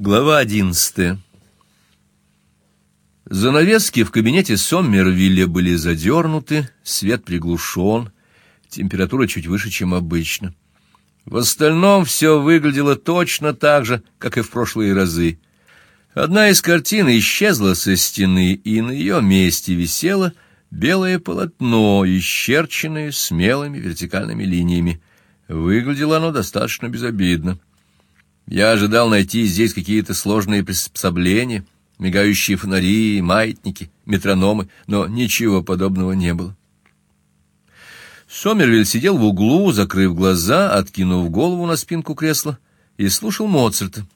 Глава одиннадцатая. Занавески в кабинете Соммервилля были задернуты, свет приглушен, температура чуть выше, чем обычно. В остальном все выглядело точно так же, как и в прошлые разы. Одна из картин исчезла со стены, и на ее месте висело белое полотно, исчерченное смелыми вертикальными линиями. Выглядело оно достаточно безобидно. Я ожидал найти здесь какие-то сложные приспособления, мигающие фонари, маятники, метрономы, но ничего подобного не было. Сомервиль сидел в углу, закрыв глаза, откинув голову на спинку кресла и слушал Моцарта.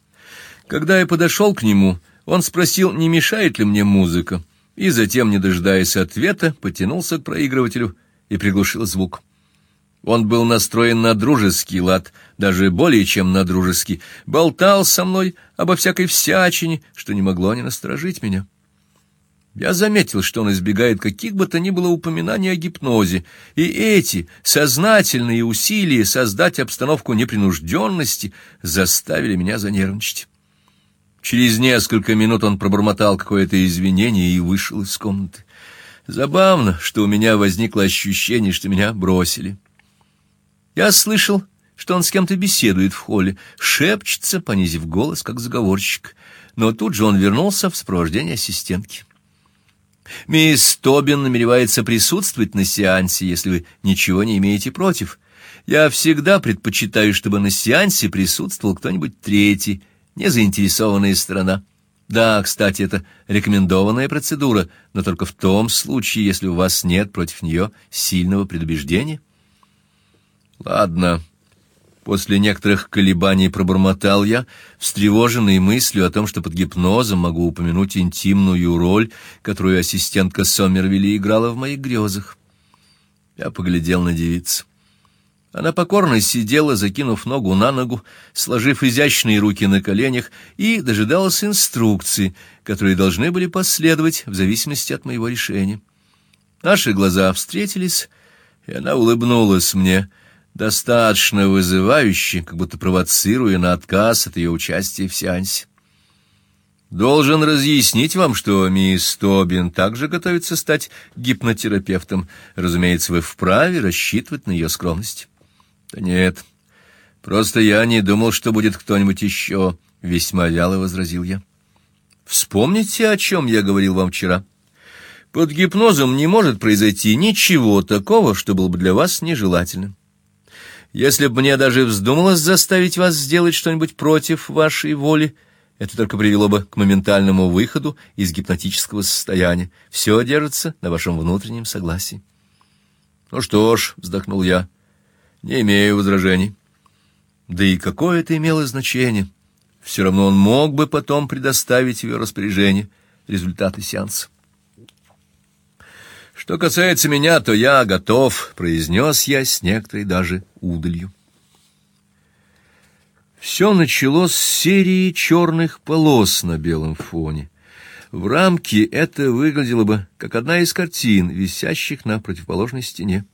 Когда я подошел к нему, он спросил, не мешает ли мне музыка, и затем, не дожидаясь ответа, потянулся к проигрывателю и приглушил звук. Он был настроен на дружеский лад, даже более чем на дружеский, болтал со мной обо всякой всячине, что не могло не насторожить меня. Я заметил, что он избегает каких бы то ни было упоминаний о гипнозе, и эти сознательные усилия создать обстановку непринужденности заставили меня занервничать. Через несколько минут он пробормотал какое-то извинение и вышел из комнаты. Забавно, что у меня возникло ощущение, что меня бросили. Я слышал, что он с кем-то беседует в холле, шепчется, понизив голос, как заговорщик. Но тут же он вернулся в сопровождении ассистентки. Мисс Тобин намеревается присутствовать на сеансе, если вы ничего не имеете против. Я всегда предпочитаю, чтобы на сеансе присутствовал кто-нибудь третий, незаинтересованная сторона. Да, кстати, это рекомендованная процедура, но только в том случае, если у вас нет против нее сильного предубеждения. Ладно. После некоторых колебаний пробормотал я, встревоженный мыслью о том, что под гипнозом могу упомянуть интимную роль, которую ассистентка Сомервилли играла в моих грезах. Я поглядел на девицу. Она покорно сидела, закинув ногу на ногу, сложив изящные руки на коленях, и дожидалась инструкций, которые должны были последовать в зависимости от моего решения. Наши глаза встретились, и она улыбнулась мне — достаточно вызывающе, как будто провоцируя на отказ от ее участия в сеансе. Должен разъяснить вам, что мисс Тобин также готовится стать гипнотерапевтом. Разумеется, вы вправе рассчитывать на ее скромность. Да нет. Просто я не думал, что будет кто-нибудь еще, весьма вяло возразил я. Вспомните, о чем я говорил вам вчера. Под гипнозом не может произойти ничего такого, что было бы для вас нежелательным. Если бы мне даже вздумалось заставить вас сделать что-нибудь против вашей воли, это только привело бы к моментальному выходу из гипнотического состояния. Все держится на вашем внутреннем согласии. Ну что ж, вздохнул я. Не имею возражений. Да и какое это имело значение? Все равно он мог бы потом предоставить в ее распоряжение результаты сеанса. Что касается меня, то я готов, произнес я с некоторой даже удалью. Все началось с серии черных полос на белом фоне. В рамке это выглядело бы как одна из картин, висящих на противоположной стене.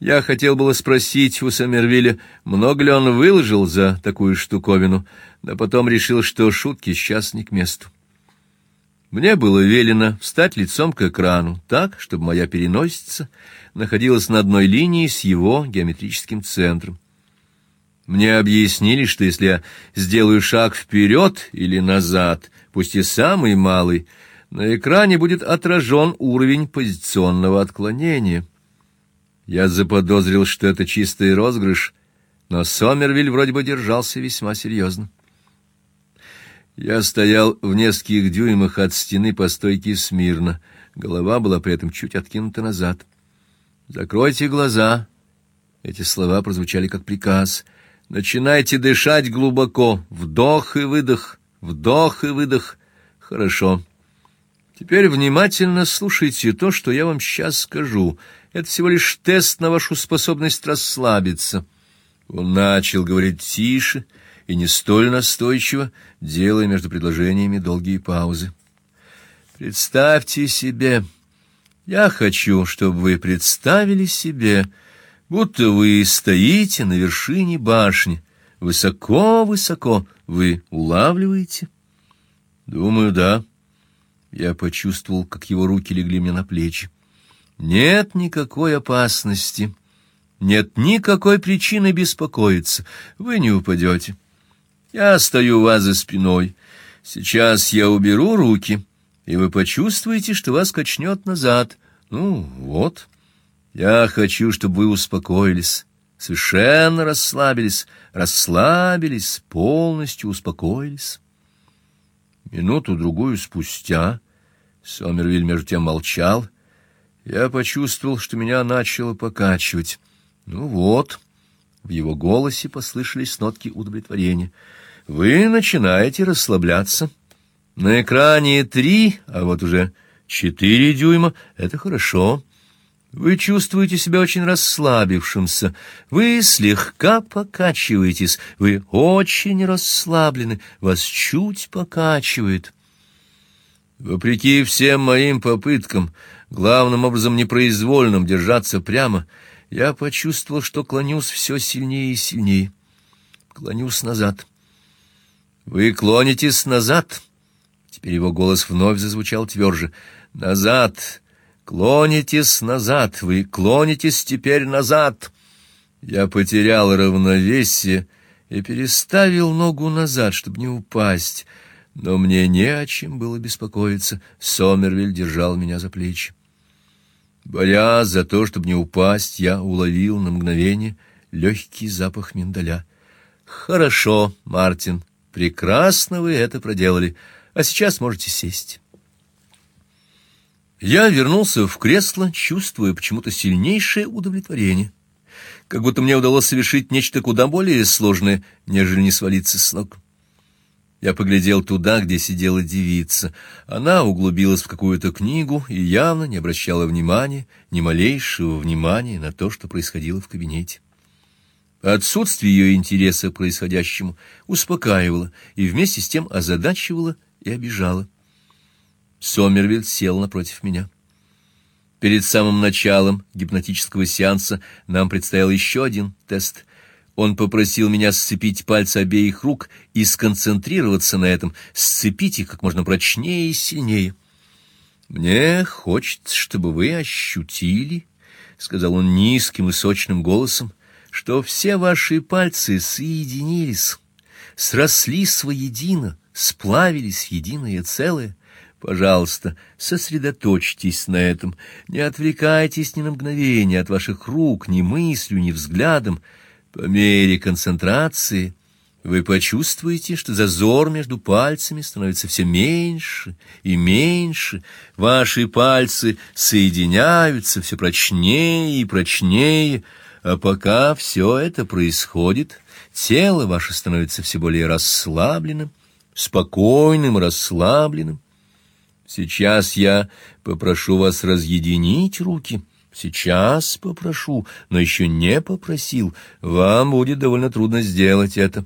Я хотел было спросить у Самервилля, много ли он выложил за такую штуковину, но потом решил, что шутки сейчас не к месту. Мне было велено встать лицом к экрану, так, чтобы моя переносица находилась на одной линии с его геометрическим центром. Мне объяснили, что если я сделаю шаг вперед или назад, пусть и самый малый, на экране будет отражен уровень позиционного отклонения. Я заподозрил, что это чистый розыгрыш, но Сомервиль вроде бы держался весьма серьезно. Я стоял в нескольких дюймах от стены по стойке смирно. Голова была при этом чуть откинута назад. Закройте глаза. Эти слова прозвучали как приказ. Начинайте дышать глубоко, вдох и выдох, вдох и выдох. Хорошо. Теперь внимательно слушайте то, что я вам сейчас скажу. Это всего лишь тест на вашу способность расслабиться. Он начал говорить тише и не столь настойчиво, делая между предложениями долгие паузы. Представьте себе, я хочу, чтобы вы представили себе, будто вы стоите на вершине башни, высоко-высоко вы улавливаете? Думаю, да. Я почувствовал, как его руки легли мне на плечи. Нет никакой опасности. Нет никакой причины беспокоиться. Вы не упадете. Я стою у вас за спиной. Сейчас я уберу руки, и вы почувствуете, что вас качнет назад. Ну, вот. Я хочу, чтобы вы успокоились, совершенно расслабились, расслабились, полностью успокоились. Минуту-другую спустя Сомервиль между тем молчал. Я почувствовал, что меня начало покачивать. Ну вот, в его голосе послышались нотки удовлетворения. Вы начинаете расслабляться. На экране три, а вот уже четыре дюйма это хорошо. Вы чувствуете себя очень расслабившимся. Вы слегка покачиваетесь. Вы очень расслаблены. Вас чуть покачивает. Вопреки всем моим попыткам, главным образом непроизвольным держаться прямо, я почувствовал, что клонюсь все сильнее и сильнее. Клонюсь назад. Вы клонитесь назад. Теперь его голос вновь зазвучал тверже. Назад. Клонитесь назад. Вы клонитесь теперь назад. Я потерял равновесие и переставил ногу назад, чтобы не упасть. Но мне не о чем было беспокоиться. Сомервиль держал меня за плечи. Борясь за то, чтобы не упасть, я уловил на мгновение легкий запах миндаля. Хорошо, Мартин, прекрасно вы это проделали. А сейчас можете сесть. Я вернулся в кресло, чувствуя почему-то сильнейшее удовлетворение, как будто мне удалось совершить нечто куда более сложное, нежели не свалиться с ног. Я поглядел туда, где сидела девица. Она углубилась в какую-то книгу и явно не обращала внимания, ни малейшего внимания на то, что происходило в кабинете. Отсутствие ее интереса к происходящему успокаивало и вместе с тем озадачивало и обижало. Сомервиль сел напротив меня. Перед самым началом гипнотического сеанса нам предстоял еще один тест — он попросил меня сцепить пальцы обеих рук и сконцентрироваться на этом, сцепить их как можно прочнее и сильнее. Мне хочется, чтобы вы ощутили, сказал он низким и сочным голосом, что все ваши пальцы соединились, срослись воедино, сплавились в единое целое. Пожалуйста, сосредоточьтесь на этом, не отвлекайтесь ни на мгновение от ваших рук, ни мыслью, ни взглядом. По мере концентрации вы почувствуете, что зазор между пальцами становится все меньше и меньше. Ваши пальцы соединяются все прочнее и прочнее, а пока все это происходит, тело ваше становится все более расслабленным, спокойным, расслабленным. Сейчас я попрошу вас разъединить руки — Сейчас попрошу, но еще не попросил. Вам будет довольно трудно сделать это.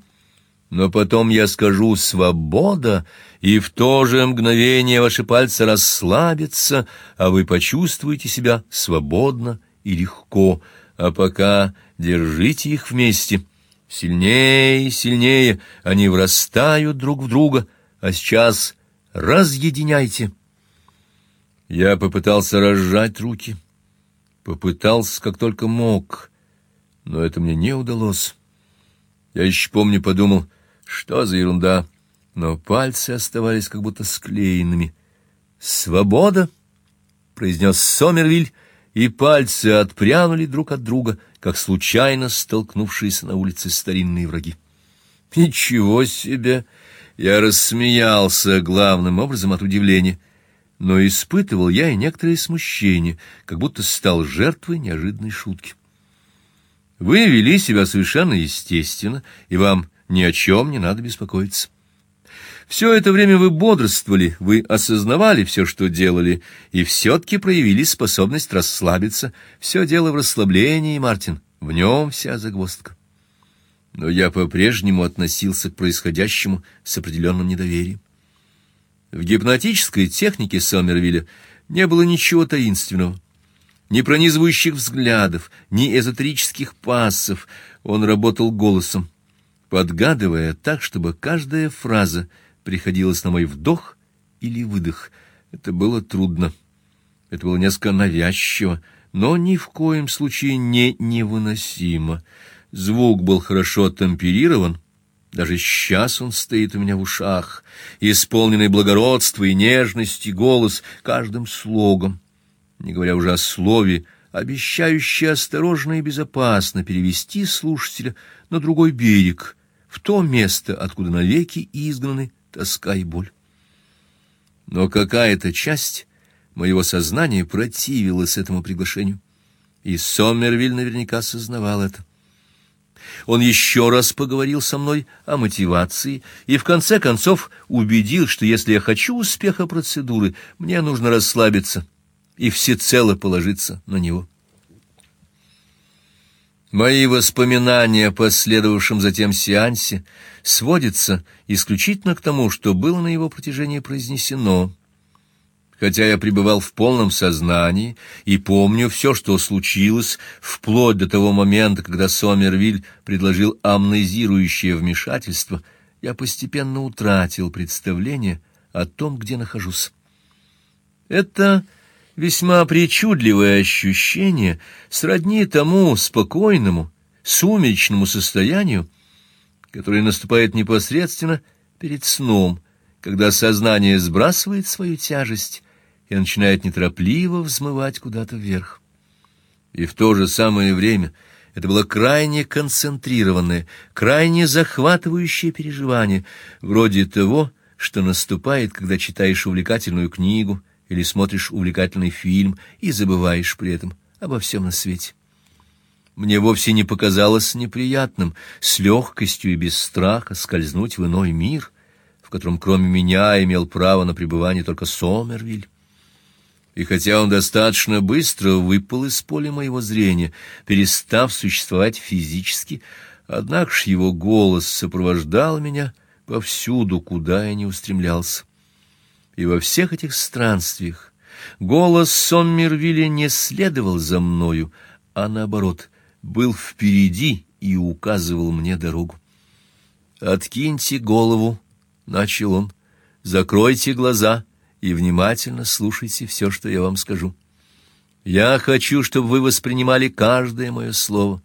Но потом я скажу «свобода», и в то же мгновение ваши пальцы расслабятся, а вы почувствуете себя свободно и легко. А пока держите их вместе. Сильнее и сильнее они врастают друг в друга, а сейчас разъединяйте. Я попытался разжать руки. Попытался, как только мог, но это мне не удалось. Я еще помню, подумал, что за ерунда, но пальцы оставались как будто склеенными. «Свобода!» — произнес Сомервиль, и пальцы отпрянули друг от друга, как случайно столкнувшиеся на улице старинные враги. «Ничего себе!» Я рассмеялся главным образом от удивления — но испытывал я и некоторое смущение, как будто стал жертвой неожиданной шутки. Вы вели себя совершенно естественно, и вам ни о чем не надо беспокоиться. Все это время вы бодрствовали, вы осознавали все, что делали, и все-таки проявили способность расслабиться. Все дело в расслаблении, Мартин, в нем вся загвоздка. Но я по-прежнему относился к происходящему с определенным недоверием. В гипнотической технике Сомервилля не было ничего таинственного, ни пронизывающих взглядов, ни эзотерических пассов. Он работал голосом. подгадывая так, чтобы каждая фраза приходилась на мой вдох или выдох. Это было трудно. Это было несколько навязчиво, но ни в коем случае не невыносимо. Звук был хорошо темперирован, даже сейчас он стоит у меня в ушах, исполненный благородства и нежности голос каждым слогом, не говоря уже о слове, обещающий осторожно и безопасно перевести слушателя на другой берег, в то место, откуда навеки изгнаны тоска и боль. Но какая-то часть моего сознания противилась этому приглашению, и Сомервиль наверняка сознавал это. Он еще раз поговорил со мной о мотивации и в конце концов убедил, что если я хочу успеха процедуры, мне нужно расслабиться и всецело положиться на него. Мои воспоминания о последовавшем затем сеансе сводятся исключительно к тому, что было на его протяжении произнесено. Хотя я пребывал в полном сознании и помню все, что случилось, вплоть до того момента, когда Сомервиль предложил амнезирующее вмешательство, я постепенно утратил представление о том, где нахожусь. Это весьма причудливое ощущение сродни тому спокойному, сумеречному состоянию, которое наступает непосредственно перед сном, когда сознание сбрасывает свою тяжесть и начинает неторопливо взмывать куда-то вверх. И в то же самое время это было крайне концентрированное, крайне захватывающее переживание, вроде того, что наступает, когда читаешь увлекательную книгу или смотришь увлекательный фильм и забываешь при этом обо всем на свете. Мне вовсе не показалось неприятным с легкостью и без страха скользнуть в иной мир, в котором кроме меня имел право на пребывание только Сомервиль. И хотя он достаточно быстро выпал из поля моего зрения, перестав существовать физически, однако ж его голос сопровождал меня повсюду, куда я ни устремлялся. И во всех этих странствиях голос Соммервилля не следовал за мною, а наоборот, был впереди и указывал мне дорогу. Откиньте голову, начал он. Закройте глаза и внимательно слушайте все, что я вам скажу. Я хочу, чтобы вы воспринимали каждое мое слово.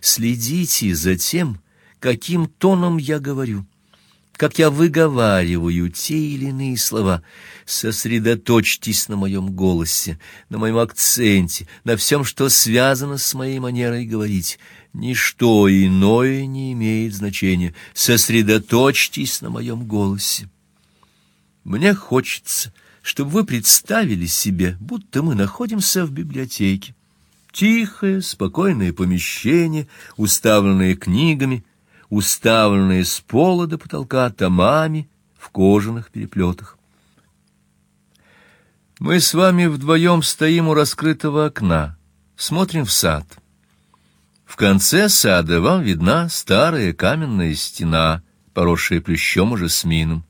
Следите за тем, каким тоном я говорю как я выговариваю те или иные слова. Сосредоточьтесь на моем голосе, на моем акценте, на всем, что связано с моей манерой говорить. Ничто иное не имеет значения. Сосредоточьтесь на моем голосе. Мне хочется, чтобы вы представили себе, будто мы находимся в библиотеке. Тихое, спокойное помещение, уставленное книгами, уставленные с пола до потолка томами в кожаных переплетах. Мы с вами вдвоем стоим у раскрытого окна, смотрим в сад. В конце сада вам видна старая каменная стена, поросшая плющом и жасмином,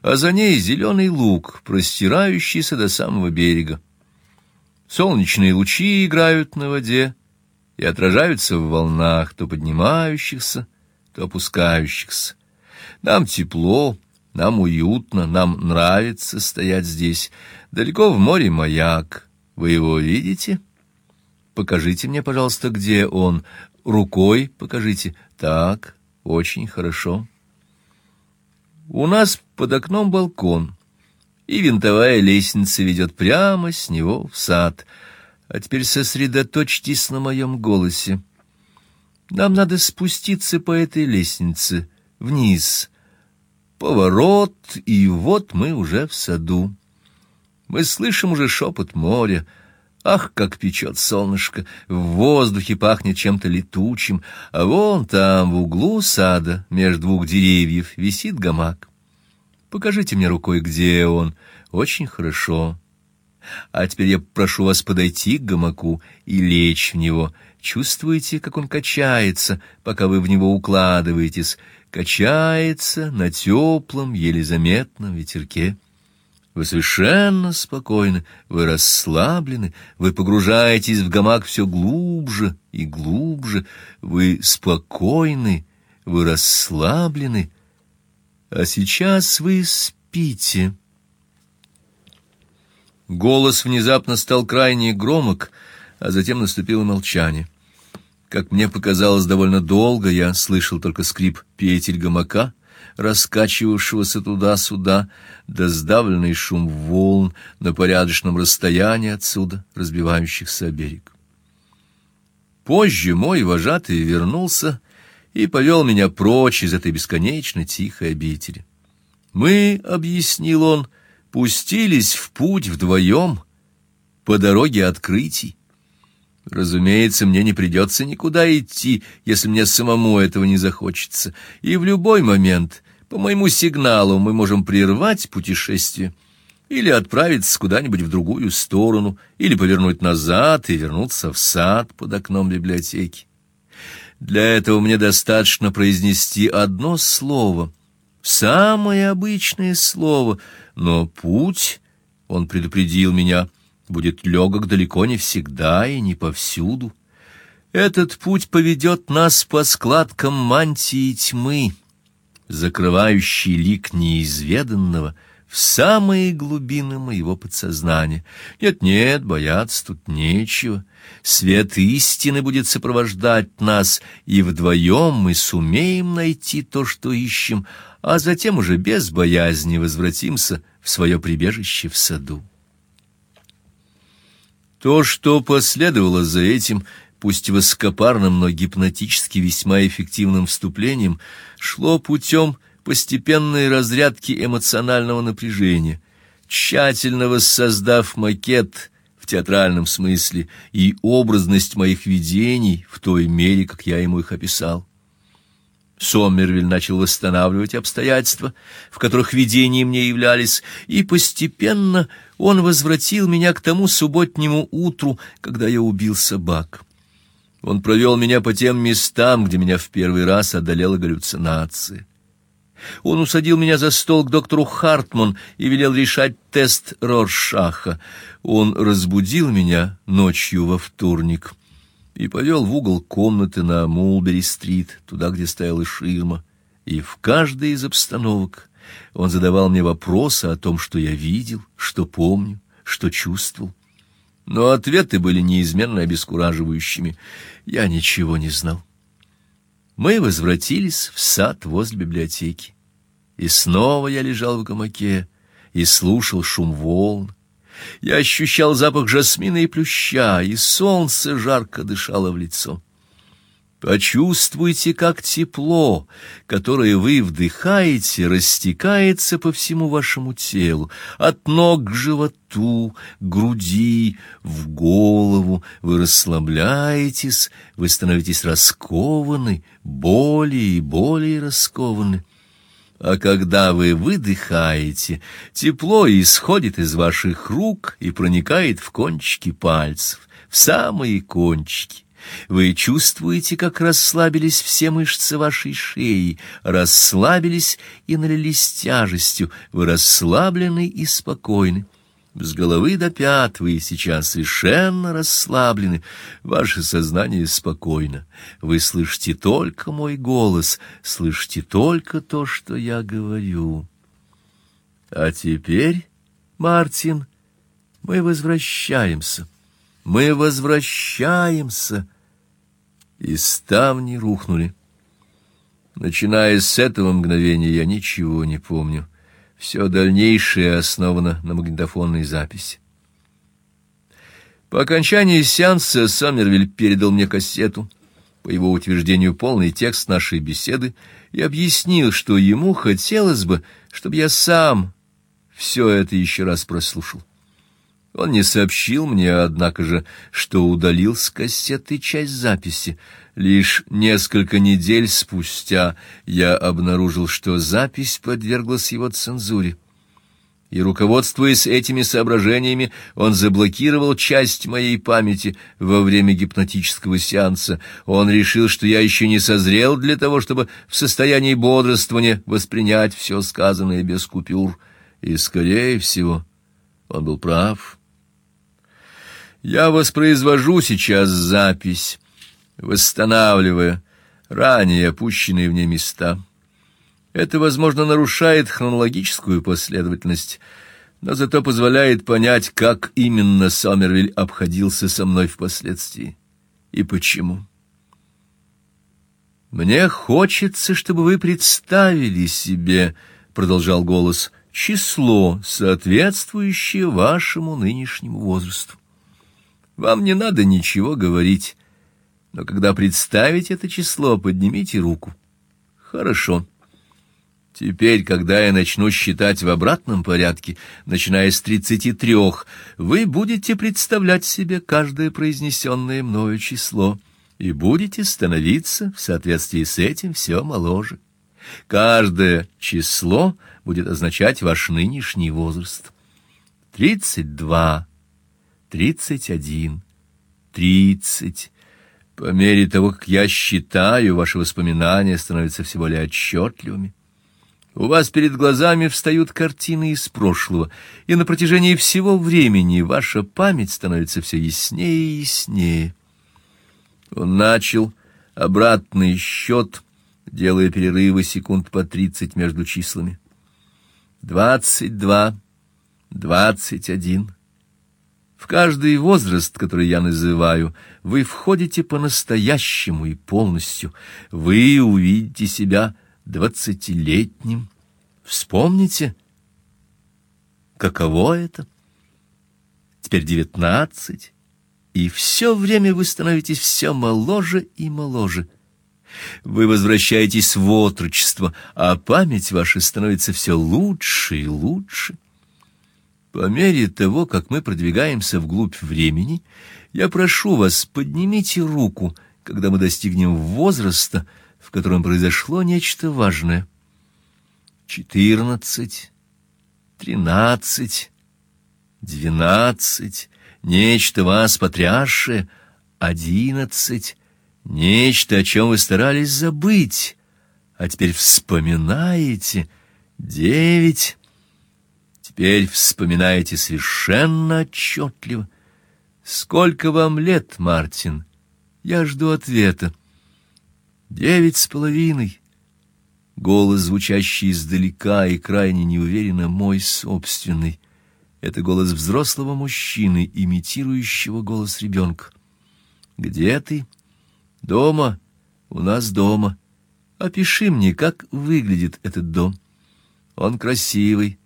а за ней зеленый луг, простирающийся до самого берега. Солнечные лучи играют на воде и отражаются в волнах, то поднимающихся, то опускающихся. Нам тепло, нам уютно, нам нравится стоять здесь. Далеко в море маяк. Вы его видите? Покажите мне, пожалуйста, где он. Рукой покажите. Так, очень хорошо. У нас под окном балкон, и винтовая лестница ведет прямо с него в сад. А теперь сосредоточьтесь на моем голосе. Нам надо спуститься по этой лестнице вниз. Поворот, и вот мы уже в саду. Мы слышим уже шепот моря. Ах, как печет солнышко! В воздухе пахнет чем-то летучим, а вон там, в углу сада, между двух деревьев, висит гамак. Покажите мне рукой, где он. Очень хорошо. А теперь я прошу вас подойти к гамаку и лечь в него — Чувствуете, как он качается, пока вы в него укладываетесь, качается на теплом, еле заметном ветерке. Вы совершенно спокойны, вы расслаблены, вы погружаетесь в гамак все глубже и глубже, вы спокойны, вы расслаблены, а сейчас вы спите. Голос внезапно стал крайне громок, а затем наступило молчание. Как мне показалось, довольно долго я слышал только скрип петель гамака, раскачивавшегося туда-сюда, да сдавленный шум волн на порядочном расстоянии отсюда, разбивающихся о берег. Позже мой вожатый вернулся и повел меня прочь из этой бесконечно тихой обители. Мы, объяснил он, пустились в путь вдвоем по дороге открытий. Разумеется, мне не придется никуда идти, если мне самому этого не захочется, и в любой момент по моему сигналу мы можем прервать путешествие или отправиться куда-нибудь в другую сторону, или повернуть назад и вернуться в сад под окном библиотеки. Для этого мне достаточно произнести одно слово, самое обычное слово, но путь, он предупредил меня, будет легок далеко не всегда и не повсюду. Этот путь поведет нас по складкам мантии тьмы, закрывающей лик неизведанного — в самые глубины моего подсознания. Нет-нет, бояться тут нечего. Свет истины будет сопровождать нас, и вдвоем мы сумеем найти то, что ищем, а затем уже без боязни возвратимся в свое прибежище в саду. То, что последовало за этим, пусть высокопарным, но гипнотически весьма эффективным вступлением, шло путем постепенной разрядки эмоционального напряжения, тщательно воссоздав макет в театральном смысле и образность моих видений в той мере, как я ему их описал. Соммервиль начал восстанавливать обстоятельства, в которых видения мне являлись, и постепенно он возвратил меня к тому субботнему утру, когда я убил собак. Он провел меня по тем местам, где меня в первый раз одолела галлюцинация. Он усадил меня за стол к доктору Хартман и велел решать тест Роршаха. Он разбудил меня ночью во вторник и повел в угол комнаты на Мулбери-стрит, туда, где стояла ширма. И в каждой из обстановок он задавал мне вопросы о том, что я видел, что помню, что чувствовал. Но ответы были неизменно обескураживающими. Я ничего не знал мы возвратились в сад возле библиотеки. И снова я лежал в гамаке и слушал шум волн. Я ощущал запах жасмина и плюща, и солнце жарко дышало в лицо. Почувствуйте, как тепло, которое вы вдыхаете, растекается по всему вашему телу, от ног к животу, груди, в голову. Вы расслабляетесь, вы становитесь раскованы, более и более раскованы. А когда вы выдыхаете, тепло исходит из ваших рук и проникает в кончики пальцев, в самые кончики. Вы чувствуете, как расслабились все мышцы вашей шеи, расслабились и налились тяжестью. Вы расслаблены и спокойны. С головы до пят вы сейчас совершенно расслаблены. Ваше сознание спокойно. Вы слышите только мой голос, слышите только то, что я говорю. А теперь, Мартин, мы возвращаемся. Мы возвращаемся и ставни рухнули. Начиная с этого мгновения я ничего не помню. Все дальнейшее основано на магнитофонной записи. По окончании сеанса Саммервиль передал мне кассету, по его утверждению полный текст нашей беседы, и объяснил, что ему хотелось бы, чтобы я сам все это еще раз прослушал. Он не сообщил мне, однако же, что удалил с кассеты часть записи. Лишь несколько недель спустя я обнаружил, что запись подверглась его цензуре. И, руководствуясь этими соображениями, он заблокировал часть моей памяти во время гипнотического сеанса. Он решил, что я еще не созрел для того, чтобы в состоянии бодрствования воспринять все сказанное без купюр. И, скорее всего, он был прав. Я воспроизвожу сейчас запись, восстанавливая, ранее опущенные в ней места. Это, возможно, нарушает хронологическую последовательность, но зато позволяет понять, как именно Сомервиль обходился со мной впоследствии и почему. Мне хочется, чтобы вы представили себе, продолжал голос, число, соответствующее вашему нынешнему возрасту. Вам не надо ничего говорить, но когда представите это число, поднимите руку. Хорошо. Теперь, когда я начну считать в обратном порядке, начиная с тридцати трех, вы будете представлять себе каждое произнесенное мною число и будете становиться в соответствии с этим все моложе. Каждое число будет означать ваш нынешний возраст. Тридцать два, тридцать один, тридцать. По мере того, как я считаю, ваши воспоминания становятся все более отчетливыми. У вас перед глазами встают картины из прошлого, и на протяжении всего времени ваша память становится все яснее и яснее. Он начал обратный счет, делая перерывы секунд по тридцать между числами. Двадцать два, двадцать один. В каждый возраст, который я называю, вы входите по-настоящему и полностью. Вы увидите себя двадцатилетним. Вспомните, каково это? Теперь девятнадцать, и все время вы становитесь все моложе и моложе. Вы возвращаетесь в отрочество, а память ваша становится все лучше и лучше. По мере того, как мы продвигаемся вглубь времени, я прошу вас, поднимите руку, когда мы достигнем возраста, в котором произошло нечто важное. Четырнадцать, тринадцать, двенадцать, нечто вас потрясшее, одиннадцать, нечто, о чем вы старались забыть, а теперь вспоминаете, девять, теперь вспоминаете совершенно отчетливо. Сколько вам лет, Мартин? Я жду ответа. Девять с половиной. Голос, звучащий издалека и крайне неуверенно, мой собственный. Это голос взрослого мужчины, имитирующего голос ребенка. Где ты? Дома. У нас дома. Опиши мне, как выглядит этот дом. Он красивый.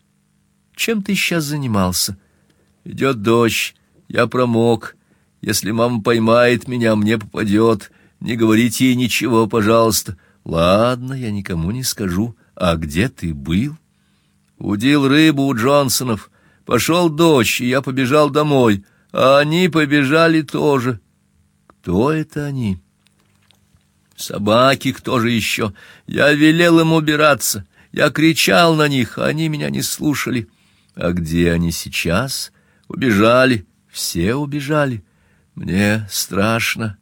Чем ты сейчас занимался? Идет дождь. Я промок. Если мама поймает меня, мне попадет. Не говорите ей ничего, пожалуйста. Ладно, я никому не скажу. А где ты был? Удил рыбу у Джонсонов. Пошел дождь, и я побежал домой. А они побежали тоже. Кто это они? Собаки, кто же еще? Я велел им убираться. Я кричал на них, а они меня не слушали. А где они сейчас? Убежали. Все убежали. Мне страшно.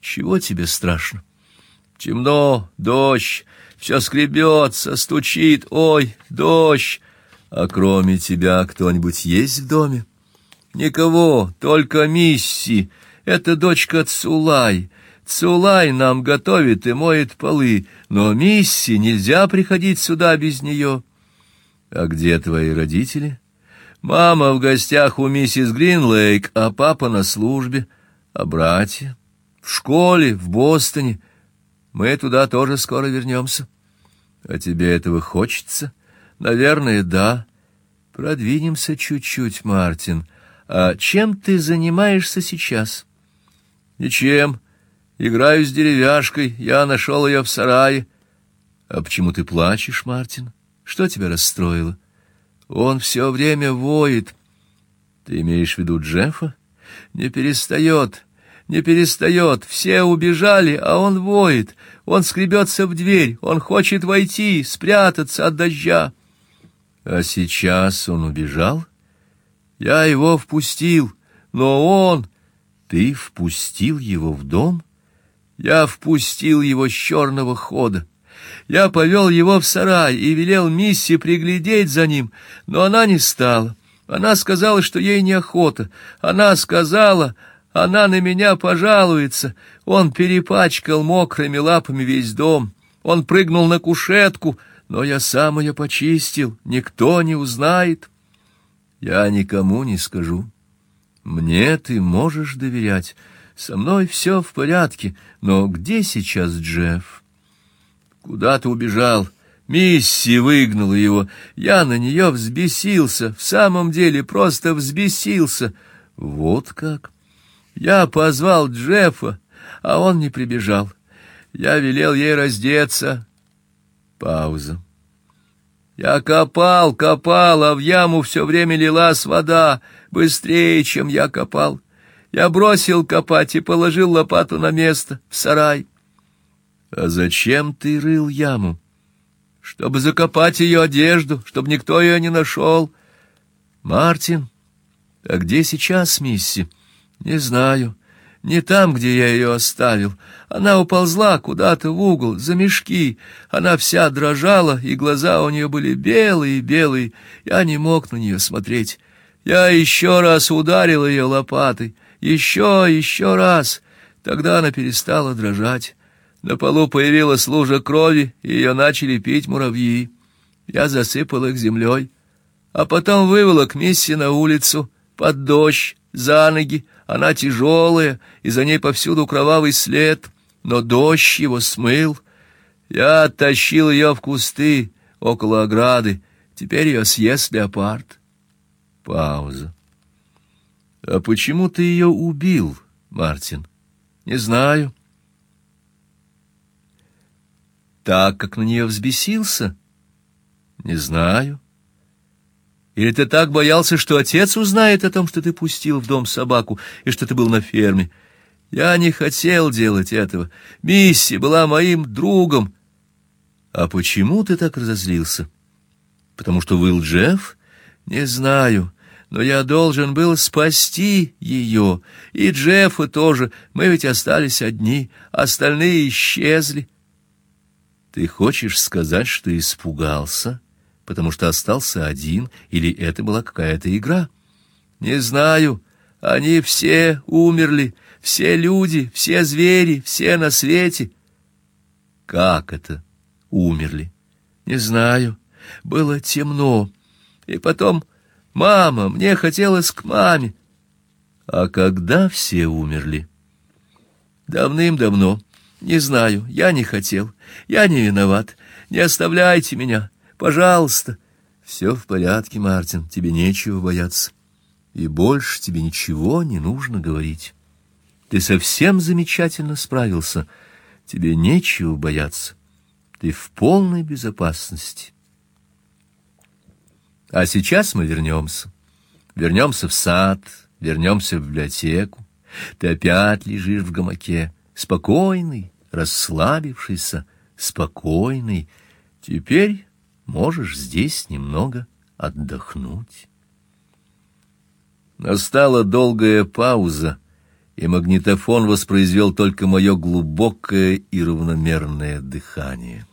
Чего тебе страшно? Темно, дождь, все скребется, стучит. Ой, дождь. А кроме тебя кто-нибудь есть в доме? Никого, только Мисси. Это дочка Цулай. Цулай нам готовит и моет полы, но Мисси нельзя приходить сюда без нее. А где твои родители? Мама в гостях у миссис Гринлейк, а папа на службе. А братья? в школе, в Бостоне. Мы туда тоже скоро вернемся. А тебе этого хочется? Наверное, да. Продвинемся чуть-чуть, Мартин. А чем ты занимаешься сейчас? Ничем. Играю с деревяшкой. Я нашел ее в сарае. А почему ты плачешь, Мартин? Что тебя расстроило? Он все время воет. Ты имеешь в виду Джеффа? Не перестает не перестает. Все убежали, а он воет. Он скребется в дверь, он хочет войти, спрятаться от дождя. А сейчас он убежал? Я его впустил, но он... Ты впустил его в дом? Я впустил его с черного хода. Я повел его в сарай и велел Мисси приглядеть за ним, но она не стала. Она сказала, что ей неохота. Она сказала, Она на меня пожалуется. Он перепачкал мокрыми лапами весь дом. Он прыгнул на кушетку, но я сам ее почистил. Никто не узнает. Я никому не скажу. Мне ты можешь доверять. Со мной все в порядке. Но где сейчас Джефф? Куда ты убежал? Мисси выгнала его. Я на нее взбесился. В самом деле просто взбесился. Вот как. Я позвал Джеффа, а он не прибежал. Я велел ей раздеться. Пауза. Я копал, копал, а в яму все время лилась вода, быстрее, чем я копал. Я бросил копать и положил лопату на место, в сарай. А зачем ты рыл яму? Чтобы закопать ее одежду, чтобы никто ее не нашел. Мартин, а где сейчас Мисси? Не знаю. Не там, где я ее оставил. Она уползла куда-то в угол, за мешки. Она вся дрожала, и глаза у нее были белые-белые. Я не мог на нее смотреть. Я еще раз ударил ее лопатой. Еще, еще раз. Тогда она перестала дрожать. На полу появилась лужа крови, и ее начали пить муравьи. Я засыпал их землей, а потом выволок Мисси на улицу, под дождь, за ноги, она тяжелая, и за ней повсюду кровавый след, но дождь его смыл. Я оттащил ее в кусты около ограды. Теперь ее съест леопард. Пауза. А почему ты ее убил, Мартин? Не знаю. Так как на нее взбесился? Не знаю. Или ты так боялся, что отец узнает о том, что ты пустил в дом собаку и что ты был на ферме? Я не хотел делать этого. Мисси была моим другом. А почему ты так разозлился? Потому что был Джефф? Не знаю, но я должен был спасти ее. И Джеффа тоже. Мы ведь остались одни, остальные исчезли. Ты хочешь сказать, что испугался? — потому что остался один, или это была какая-то игра. Не знаю. Они все умерли, все люди, все звери, все на свете. Как это умерли? Не знаю. Было темно. И потом мама, мне хотелось к маме. А когда все умерли? Давным-давно. Не знаю, я не хотел. Я не виноват. Не оставляйте меня. Пожалуйста. Все в порядке, Мартин, тебе нечего бояться. И больше тебе ничего не нужно говорить. Ты совсем замечательно справился. Тебе нечего бояться. Ты в полной безопасности. А сейчас мы вернемся. Вернемся в сад, вернемся в библиотеку. Ты опять лежишь в гамаке, спокойный, расслабившийся, спокойный. Теперь можешь здесь немного отдохнуть. Настала долгая пауза, и магнитофон воспроизвел только мое глубокое и равномерное дыхание.